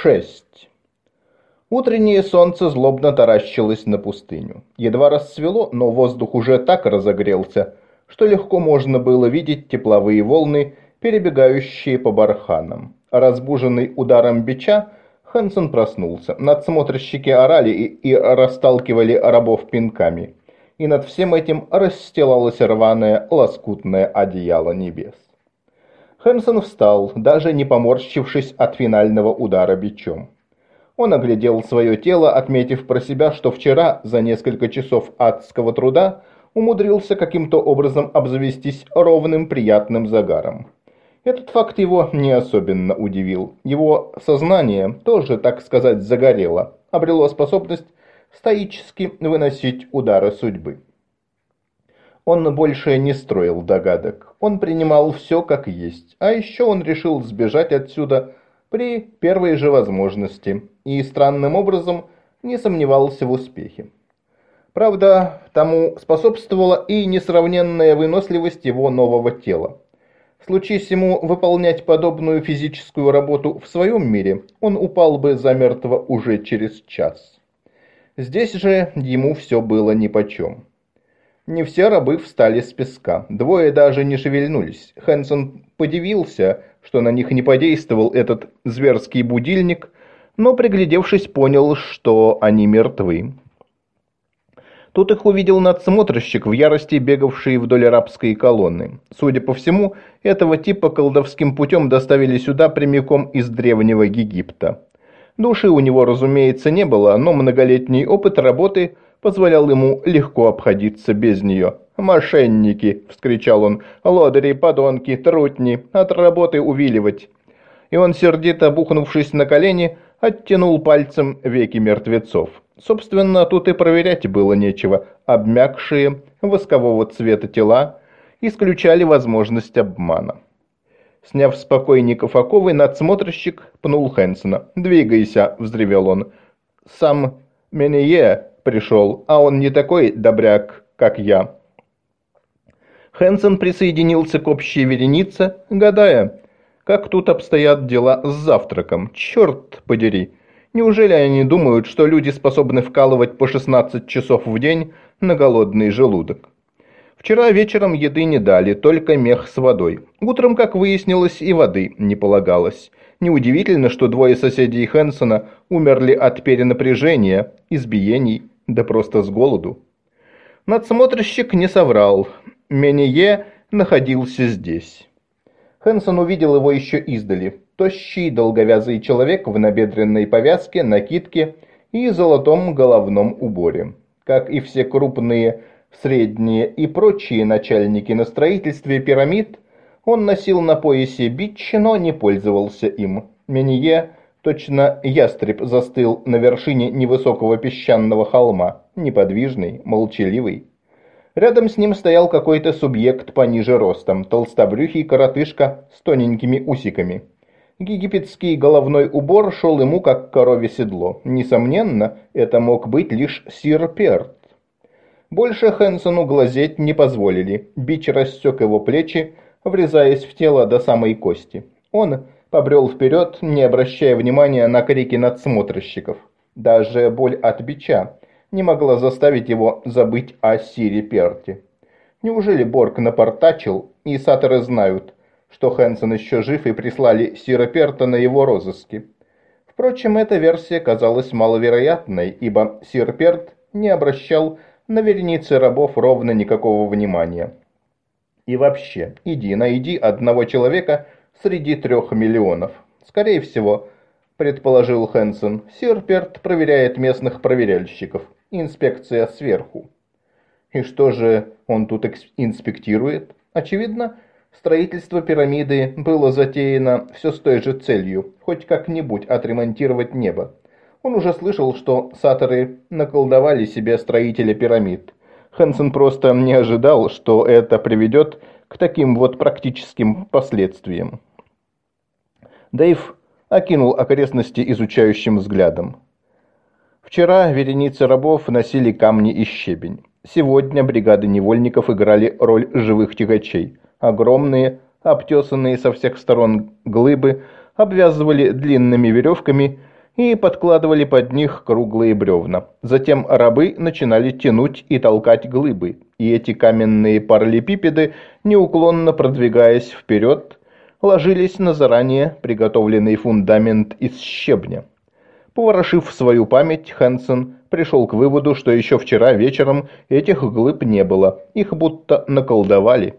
Шесть. Утреннее солнце злобно таращилось на пустыню. Едва рассвело, но воздух уже так разогрелся, что легко можно было видеть тепловые волны, перебегающие по барханам. Разбуженный ударом бича, Хэнсон проснулся. Надсмотрщики орали и, и расталкивали рабов пинками. И над всем этим расстилалось рваное, лоскутное одеяло небес. Хэнсон встал, даже не поморщившись от финального удара бичом. Он оглядел свое тело, отметив про себя, что вчера, за несколько часов адского труда, умудрился каким-то образом обзавестись ровным приятным загаром. Этот факт его не особенно удивил. Его сознание тоже, так сказать, загорело, обрело способность стоически выносить удары судьбы. Он больше не строил догадок. Он принимал все как есть. А еще он решил сбежать отсюда при первой же возможности. И странным образом не сомневался в успехе. Правда, тому способствовала и несравненная выносливость его нового тела. Случись ему выполнять подобную физическую работу в своем мире, он упал бы замертво уже через час. Здесь же ему все было нипочем. Не все рабы встали с песка, двое даже не шевельнулись. Хэнсон подивился, что на них не подействовал этот зверский будильник, но, приглядевшись, понял, что они мертвы. Тут их увидел надсмотрщик в ярости, бегавший вдоль арабской колонны. Судя по всему, этого типа колдовским путем доставили сюда прямиком из древнего Египта. Души у него, разумеется, не было, но многолетний опыт работы – позволял ему легко обходиться без нее. «Мошенники!» – вскричал он. «Лодыри, подонки, трутни, от работы увиливать!» И он, сердито бухнувшись на колени, оттянул пальцем веки мертвецов. Собственно, тут и проверять было нечего. Обмякшие, воскового цвета тела исключали возможность обмана. Сняв с покойников оковы, надсмотрщик пнул Хэнсона. «Двигайся!» – взревел он. «Сам Менее пришел, а он не такой добряк, как я». Хэнсон присоединился к общей веренице, гадая, как тут обстоят дела с завтраком. Черт подери! Неужели они думают, что люди способны вкалывать по 16 часов в день на голодный желудок? Вчера вечером еды не дали, только мех с водой. Утром, как выяснилось, и воды не полагалось. Неудивительно, что двое соседей Хэнсона умерли от перенапряжения, избиений, да просто с голоду. Надсмотрщик не соврал. Менее находился здесь. Хэнсон увидел его еще издали. Тощий, долговязый человек в набедренной повязке, накидке и золотом головном уборе. Как и все крупные, средние и прочие начальники на строительстве пирамид, он носил на поясе бич, но не пользовался им. Менье Точно ястреб застыл на вершине невысокого песчаного холма, неподвижный, молчаливый. Рядом с ним стоял какой-то субъект пониже ростом, толстобрюхий коротышка с тоненькими усиками. Египетский головной убор шел ему как корове седло. Несомненно, это мог быть лишь сир Перт. Больше Хэнсону глазеть не позволили. Бич рассек его плечи, врезаясь в тело до самой кости. Он побрел вперед, не обращая внимания на крики надсмотрщиков. Даже боль от бича не могла заставить его забыть о Сире Перти. Неужели Борг напортачил, и саторы знают, что Хэнсон еще жив и прислали Сира Перта на его розыски? Впрочем, эта версия казалась маловероятной, ибо Сир Перт не обращал на вереницы рабов ровно никакого внимания. И вообще, иди, найди одного человека, среди трех миллионов. Скорее всего, предположил Хэнсон, Сирперт проверяет местных проверяльщиков. Инспекция сверху. И что же он тут инспектирует? Очевидно, строительство пирамиды было затеяно все с той же целью, хоть как-нибудь отремонтировать небо. Он уже слышал, что саторы наколдовали себе строителя пирамид. Хэнсон просто не ожидал, что это приведет к таким вот практическим последствиям. Дэйв окинул окрестности изучающим взглядом. Вчера вереницы рабов носили камни и щебень. Сегодня бригады невольников играли роль живых тягачей. Огромные, обтесанные со всех сторон глыбы обвязывали длинными веревками и подкладывали под них круглые бревна. Затем рабы начинали тянуть и толкать глыбы, и эти каменные параллелепипеды, неуклонно продвигаясь вперед, ложились на заранее приготовленный фундамент из щебня. Поворошив свою память, Хэнсон пришел к выводу, что еще вчера вечером этих глыб не было, их будто наколдовали.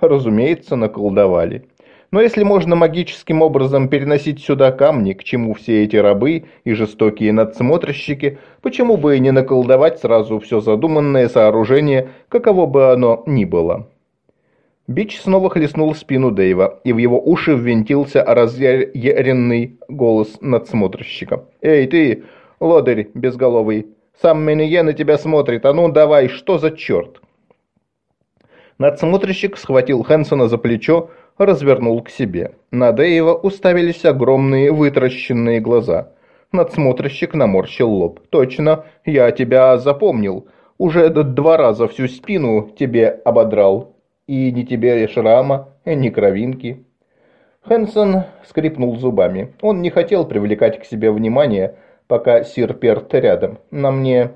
Разумеется, наколдовали. Но если можно магическим образом переносить сюда камни, к чему все эти рабы и жестокие надсмотрщики, почему бы и не наколдовать сразу все задуманное сооружение, каково бы оно ни было? Бич снова хлестнул спину Дэйва, и в его уши ввинтился разъяренный голос надсмотрщика. «Эй, ты, лодырь безголовый, сам Менее на тебя смотрит, а ну давай, что за черт?» Надсмотрщик схватил Хэнсона за плечо, развернул к себе. На Дэйва уставились огромные вытращенные глаза. Надсмотрщик наморщил лоб. «Точно, я тебя запомнил. Уже два раза всю спину тебе ободрал. И ни тебе шрама, ни кровинки». Хэнсон скрипнул зубами. Он не хотел привлекать к себе внимание, пока Сир Перт рядом. «На мне...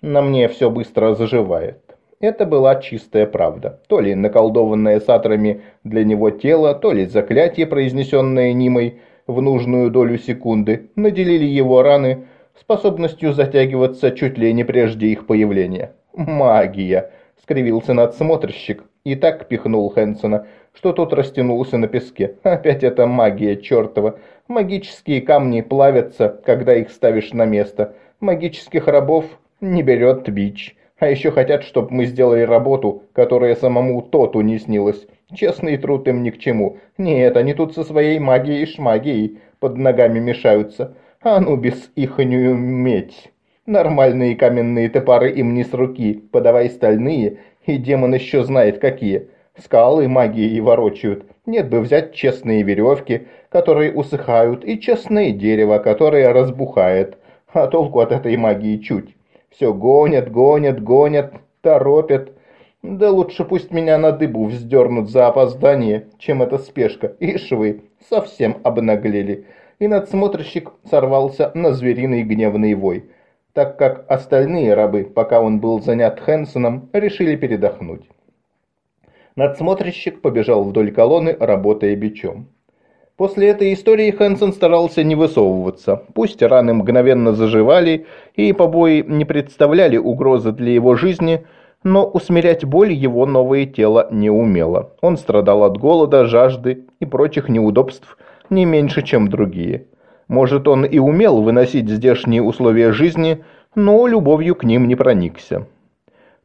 на мне все быстро заживает». Это была чистая правда. То ли наколдованное сатрами для него тело, то ли заклятие, произнесенное Нимой в нужную долю секунды, наделили его раны способностью затягиваться чуть ли не прежде их появления. «Магия!» — скривился надсмотрщик и так пихнул Хэнсона, что тот растянулся на песке. «Опять эта магия чертова! Магические камни плавятся, когда их ставишь на место. Магических рабов не берет бич». А еще хотят, чтобы мы сделали работу, которая самому Тоту не снилась. Честный труд им ни к чему. Нет, они тут со своей магией и шмагией под ногами мешаются. А ну без ихнюю медь. Нормальные каменные топоры им не с руки, подавай стальные, и демон еще знает какие. Скалы магией ворочают. Нет бы взять честные веревки, которые усыхают, и честное дерево, которое разбухает. А толку от этой магии чуть. Все гонят, гонят, гонят, торопят. Да лучше пусть меня на дыбу вздернут за опоздание, чем эта спешка. Ишь вы, совсем обнаглели. И надсмотрщик сорвался на звериный гневный вой, так как остальные рабы, пока он был занят Хэнсоном, решили передохнуть. Надсмотрщик побежал вдоль колонны, работая бичом. После этой истории Хэнсон старался не высовываться. Пусть раны мгновенно заживали и побои не представляли угрозы для его жизни, но усмирять боль его новое тело не умело. Он страдал от голода, жажды и прочих неудобств не меньше, чем другие. Может, он и умел выносить здешние условия жизни, но любовью к ним не проникся.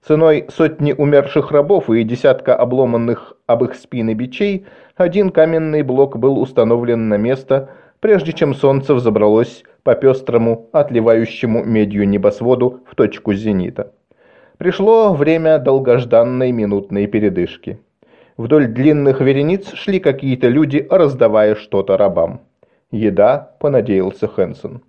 Ценой сотни умерших рабов и десятка обломанных об их спины бичей, один каменный блок был установлен на место, прежде чем солнце взобралось по пестрому, отливающему медью небосводу в точку зенита. Пришло время долгожданной минутной передышки. Вдоль длинных верениц шли какие-то люди, раздавая что-то рабам. «Еда», — понадеялся Хэнсон.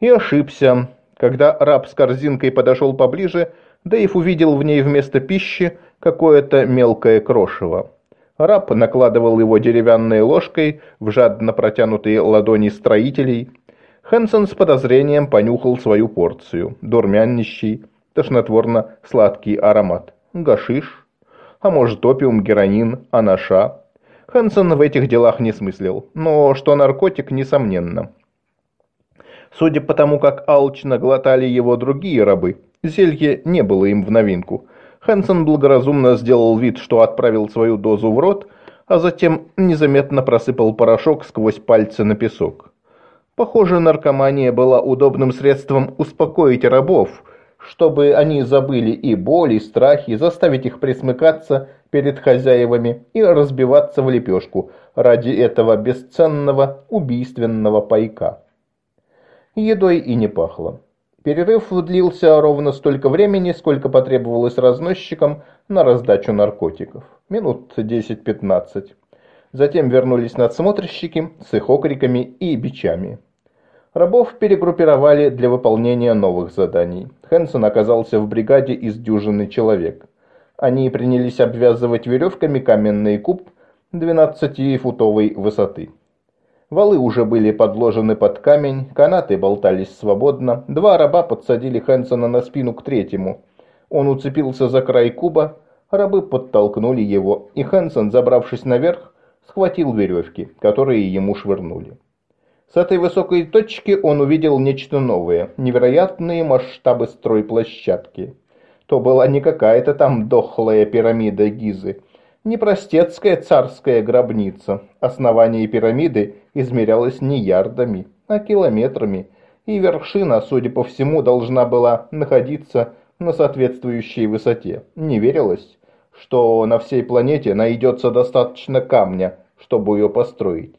И ошибся. Когда раб с корзинкой подошел поближе, — Дэйв увидел в ней вместо пищи какое-то мелкое крошево. Раб накладывал его деревянной ложкой в жадно протянутые ладони строителей. Хэнсон с подозрением понюхал свою порцию. Дурмянящий, тошнотворно-сладкий аромат. Гашиш? А может опиум, героин, анаша? Хэнсон в этих делах не смыслил, но что наркотик, несомненно. Судя по тому, как алчно глотали его другие рабы, Зелье не было им в новинку. Хэнсон благоразумно сделал вид, что отправил свою дозу в рот, а затем незаметно просыпал порошок сквозь пальцы на песок. Похоже, наркомания была удобным средством успокоить рабов, чтобы они забыли и боль, и страхи, заставить их присмыкаться перед хозяевами и разбиваться в лепешку ради этого бесценного убийственного пайка. Едой и не пахло. Перерыв длился ровно столько времени, сколько потребовалось разносчикам на раздачу наркотиков. Минут 10-15. Затем вернулись надсмотрщики с их окриками и бичами. Рабов перегруппировали для выполнения новых заданий. Хэнсон оказался в бригаде из дюжины человек. Они принялись обвязывать веревками каменный куб 12-футовой высоты. Валы уже были подложены под камень, канаты болтались свободно. Два раба подсадили Хэнсона на спину к третьему. Он уцепился за край куба, рабы подтолкнули его, и Хэнсон, забравшись наверх, схватил веревки, которые ему швырнули. С этой высокой точки он увидел нечто новое, невероятные масштабы стройплощадки. То была не какая-то там дохлая пирамида Гизы, не простецкая царская гробница. Основание пирамиды измерялось не ярдами, а километрами, и вершина, судя по всему, должна была находиться на соответствующей высоте. Не верилось, что на всей планете найдется достаточно камня, чтобы ее построить.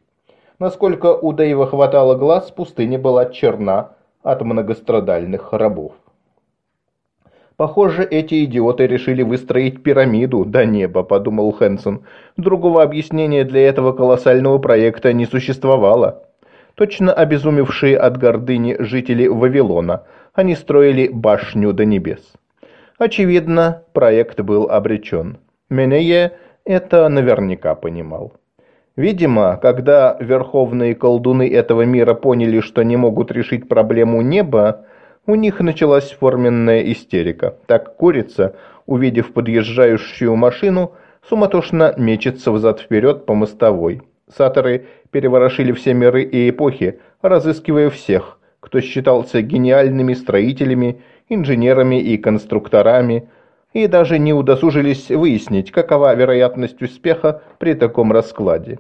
Насколько у Дэйва хватало глаз, пустыня была черна от многострадальных рабов. «Похоже, эти идиоты решили выстроить пирамиду до неба», – подумал Хэнсон. «Другого объяснения для этого колоссального проекта не существовало». Точно обезумевшие от гордыни жители Вавилона, они строили башню до небес. Очевидно, проект был обречен. Менее это наверняка понимал. Видимо, когда верховные колдуны этого мира поняли, что не могут решить проблему неба, у них началась форменная истерика. Так курица, увидев подъезжающую машину, суматошно мечется взад-вперед по мостовой. Саторы переворошили все миры и эпохи, разыскивая всех, кто считался гениальными строителями, инженерами и конструкторами, и даже не удосужились выяснить, какова вероятность успеха при таком раскладе.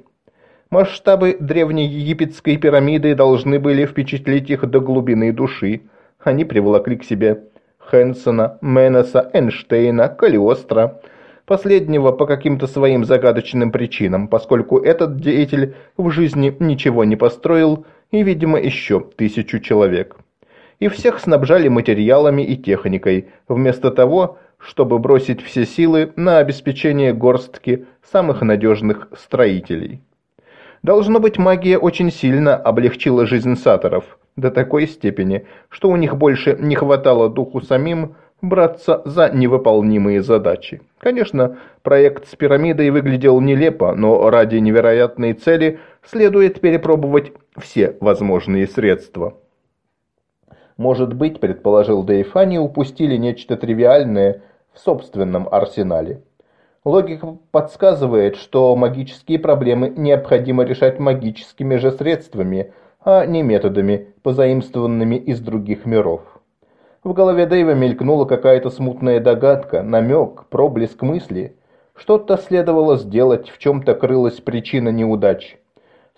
Масштабы древней египетской пирамиды должны были впечатлить их до глубины души, они приволокли к себе Хэнсона, Менеса, Эйнштейна, Калиостро. Последнего по каким-то своим загадочным причинам, поскольку этот деятель в жизни ничего не построил и, видимо, еще тысячу человек. И всех снабжали материалами и техникой, вместо того, чтобы бросить все силы на обеспечение горстки самых надежных строителей. Должно быть, магия очень сильно облегчила жизнь саторов, до такой степени, что у них больше не хватало духу самим браться за невыполнимые задачи. Конечно, проект с пирамидой выглядел нелепо, но ради невероятной цели следует перепробовать все возможные средства. Может быть, предположил Дэйв, они упустили нечто тривиальное в собственном арсенале. Логика подсказывает, что магические проблемы необходимо решать магическими же средствами – а не методами, позаимствованными из других миров. В голове Дэйва мелькнула какая-то смутная догадка, намек, проблеск мысли. Что-то следовало сделать, в чем-то крылась причина неудач.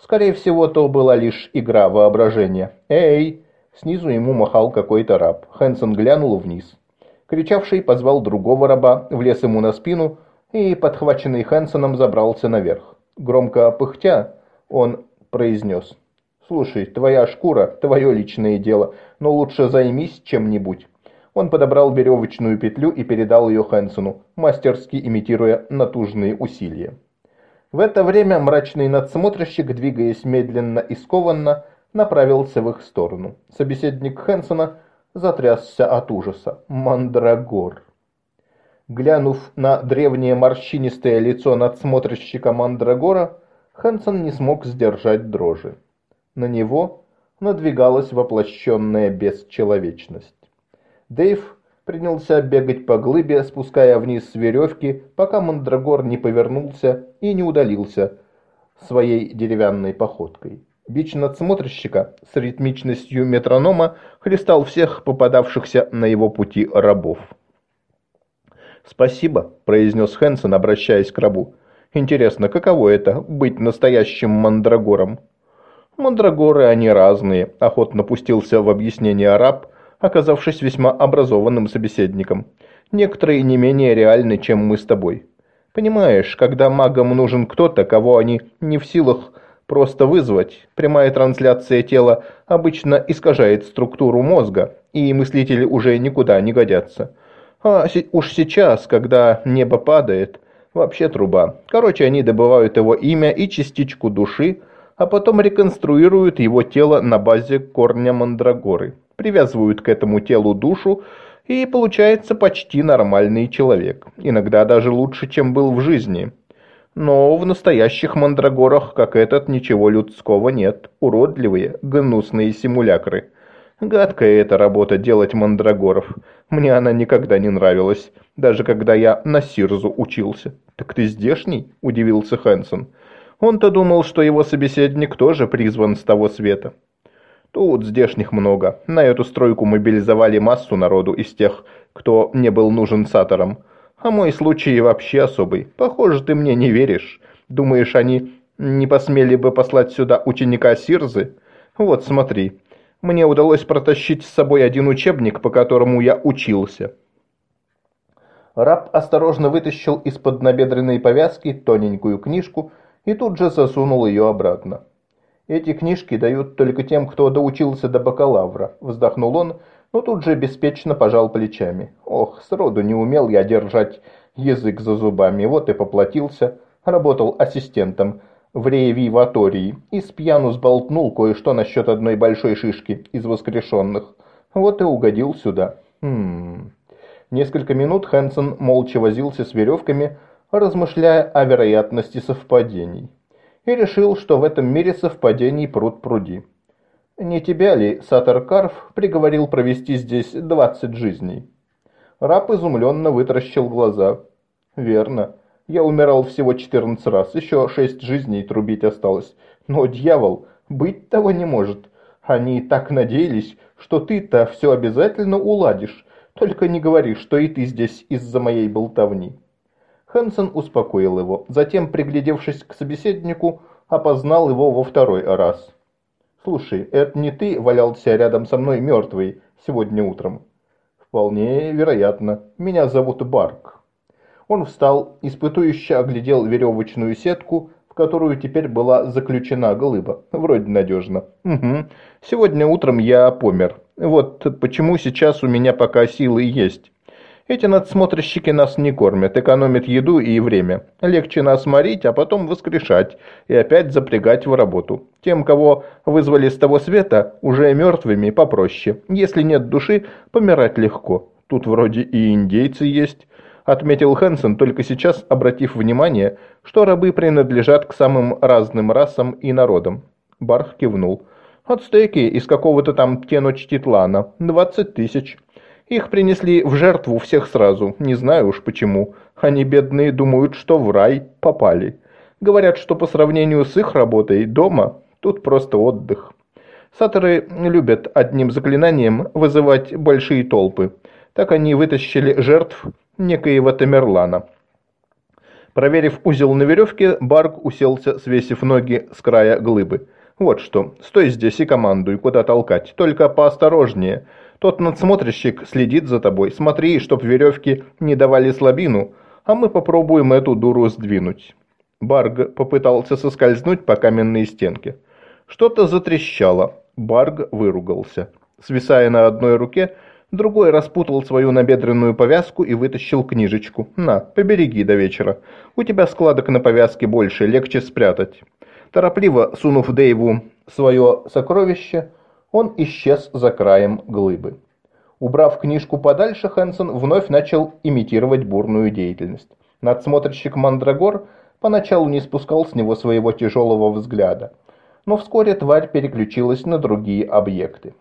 Скорее всего, то была лишь игра воображения. «Эй!» Снизу ему махал какой-то раб. Хэнсон глянул вниз. Кричавший позвал другого раба, влез ему на спину и, подхваченный Хэнсоном, забрался наверх. Громко пыхтя, он произнес «Слушай, твоя шкура – твое личное дело, но лучше займись чем-нибудь». Он подобрал веревочную петлю и передал ее Хэнсону, мастерски имитируя натужные усилия. В это время мрачный надсмотрщик, двигаясь медленно и скованно, направился в их сторону. Собеседник Хэнсона затрясся от ужаса. Мандрагор. Глянув на древнее морщинистое лицо надсмотрщика Мандрагора, Хэнсон не смог сдержать дрожи. На него надвигалась воплощенная бесчеловечность. Дэйв принялся бегать по глыбе, спуская вниз с веревки, пока Мандрагор не повернулся и не удалился своей деревянной походкой. Бич надсмотрщика с ритмичностью метронома хлестал всех попадавшихся на его пути рабов. «Спасибо», – произнес Хэнсон, обращаясь к рабу. «Интересно, каково это – быть настоящим мандрагором?» Мандрагоры они разные, охотно пустился в объяснение араб, оказавшись весьма образованным собеседником. Некоторые не менее реальны, чем мы с тобой. Понимаешь, когда магам нужен кто-то, кого они не в силах просто вызвать, прямая трансляция тела обычно искажает структуру мозга, и мыслители уже никуда не годятся. А уж сейчас, когда небо падает, вообще труба. Короче, они добывают его имя и частичку души, а потом реконструируют его тело на базе корня мандрагоры, привязывают к этому телу душу, и получается почти нормальный человек, иногда даже лучше, чем был в жизни. Но в настоящих мандрагорах, как этот, ничего людского нет. Уродливые, гнусные симулякры. Гадкая эта работа делать мандрагоров. Мне она никогда не нравилась, даже когда я на Сирзу учился. «Так ты здешний?» – удивился Хэнсон. Он-то думал, что его собеседник тоже призван с того света. Тут здешних много. На эту стройку мобилизовали массу народу из тех, кто не был нужен саторам. А мой случай вообще особый. Похоже, ты мне не веришь. Думаешь, они не посмели бы послать сюда ученика Сирзы? Вот смотри. Мне удалось протащить с собой один учебник, по которому я учился. Раб осторожно вытащил из-под набедренной повязки тоненькую книжку и тут же засунул ее обратно. «Эти книжки дают только тем, кто доучился до бакалавра», – вздохнул он, но тут же беспечно пожал плечами. «Ох, сроду не умел я держать язык за зубами, вот и поплатился. Работал ассистентом в ревиватории и с пьяну сболтнул кое-что насчет одной большой шишки из воскрешенных. Вот и угодил сюда. Хм...» Несколько минут Хэнсон молча возился с веревками, размышляя о вероятности совпадений. И решил, что в этом мире совпадений пруд пруди. «Не тебя ли, Сатар Карф, приговорил провести здесь двадцать жизней?» Раб изумленно вытаращил глаза. «Верно. Я умирал всего четырнадцать раз, еще шесть жизней трубить осталось. Но, дьявол, быть того не может. Они так надеялись, что ты-то все обязательно уладишь, только не говори, что и ты здесь из-за моей болтовни». Хэнсон успокоил его, затем, приглядевшись к собеседнику, опознал его во второй раз. «Слушай, это не ты валялся рядом со мной мертвый сегодня утром?» «Вполне вероятно. Меня зовут Барк». Он встал, испытующе оглядел веревочную сетку, в которую теперь была заключена глыба. Вроде надежно. «Угу. Сегодня утром я помер. Вот почему сейчас у меня пока силы есть. Эти надсмотрщики нас не кормят, экономят еду и время. Легче нас морить, а потом воскрешать и опять запрягать в работу. Тем, кого вызвали с того света, уже мертвыми попроще. Если нет души, помирать легко. Тут вроде и индейцы есть, отметил Хэнсон, только сейчас обратив внимание, что рабы принадлежат к самым разным расам и народам. Барх кивнул. Ацтеки из какого-то там Теночтитлана. Двадцать тысяч. Их принесли в жертву всех сразу, не знаю уж почему. Они, бедные, думают, что в рай попали. Говорят, что по сравнению с их работой дома тут просто отдых. Саторы любят одним заклинанием вызывать большие толпы. Так они вытащили жертв некоего Тамерлана. Проверив узел на веревке, Барк уселся, свесив ноги с края глыбы. «Вот что, стой здесь и командуй, куда толкать, только поосторожнее. Тот надсмотрщик следит за тобой. Смотри, чтоб веревки не давали слабину, а мы попробуем эту дуру сдвинуть». Барг попытался соскользнуть по каменной стенке. Что-то затрещало. Барг выругался. Свисая на одной руке, другой распутал свою набедренную повязку и вытащил книжечку. «На, побереги до вечера. У тебя складок на повязке больше, легче спрятать». Торопливо сунув Дэйву свое сокровище, он исчез за краем глыбы. Убрав книжку подальше, Хэнсон вновь начал имитировать бурную деятельность. Надсмотрщик Мандрагор поначалу не спускал с него своего тяжелого взгляда, но вскоре тварь переключилась на другие объекты.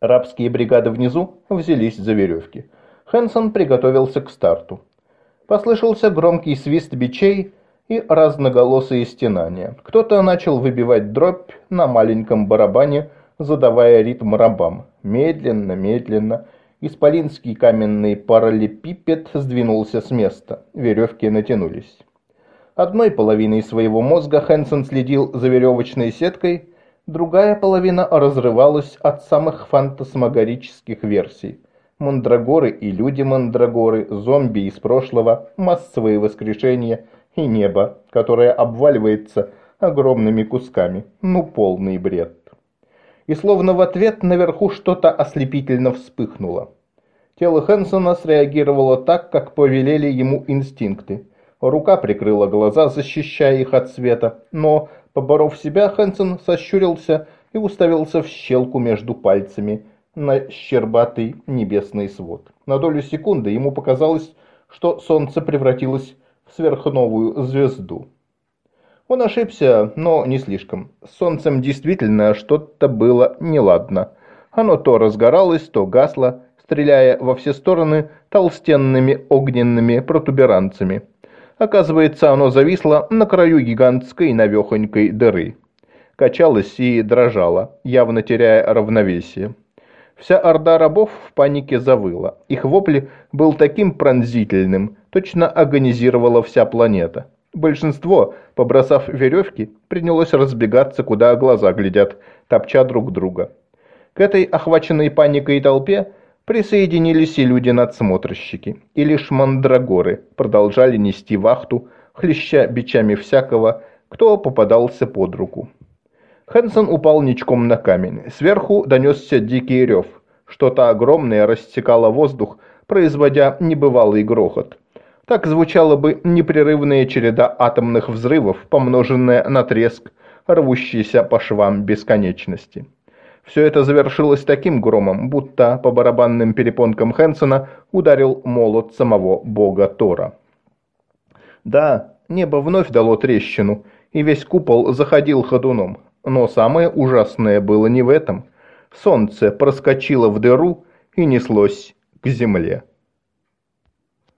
Рабские бригады внизу взялись за веревки. Хэнсон приготовился к старту. Послышался громкий свист бичей, и разноголосые стенания. Кто-то начал выбивать дробь на маленьком барабане, задавая ритм рабам. Медленно, медленно. Исполинский каменный параллелепипед сдвинулся с места. Веревки натянулись. Одной половиной своего мозга Хэнсон следил за веревочной сеткой, другая половина разрывалась от самых фантасмагорических версий. Мандрагоры и люди-мандрагоры, зомби из прошлого, массовые воскрешения и небо, которое обваливается огромными кусками. Ну, полный бред и словно в ответ наверху что-то ослепительно вспыхнуло. Тело Хэнсона среагировало так, как повелели ему инстинкты. Рука прикрыла глаза, защищая их от света, но, поборов себя, Хэнсон сощурился и уставился в щелку между пальцами на щербатый небесный свод. На долю секунды ему показалось, что солнце превратилось в сверхновую звезду. Он ошибся, но не слишком. С солнцем действительно что-то было неладно. Оно то разгоралось, то гасло, стреляя во все стороны толстенными огненными протуберанцами. Оказывается, оно зависло на краю гигантской навехонькой дыры. Качалось и дрожало, явно теряя равновесие. Вся орда рабов в панике завыла. Их вопль был таким пронзительным, точно агонизировала вся планета. Большинство, побросав веревки, принялось разбегаться, куда глаза глядят, топча друг друга. К этой охваченной паникой толпе присоединились и люди-надсмотрщики, и лишь мандрагоры продолжали нести вахту, хлеща бичами всякого, кто попадался под руку. Хэнсон упал ничком на камень. Сверху донесся дикий рев. Что-то огромное рассекало воздух, производя небывалый грохот. Так звучала бы непрерывная череда атомных взрывов, помноженная на треск, рвущийся по швам бесконечности. Все это завершилось таким громом, будто по барабанным перепонкам Хэнсона ударил молот самого бога Тора. Да, небо вновь дало трещину, и весь купол заходил ходуном. Но самое ужасное было не в этом. Солнце проскочило в дыру и неслось к земле.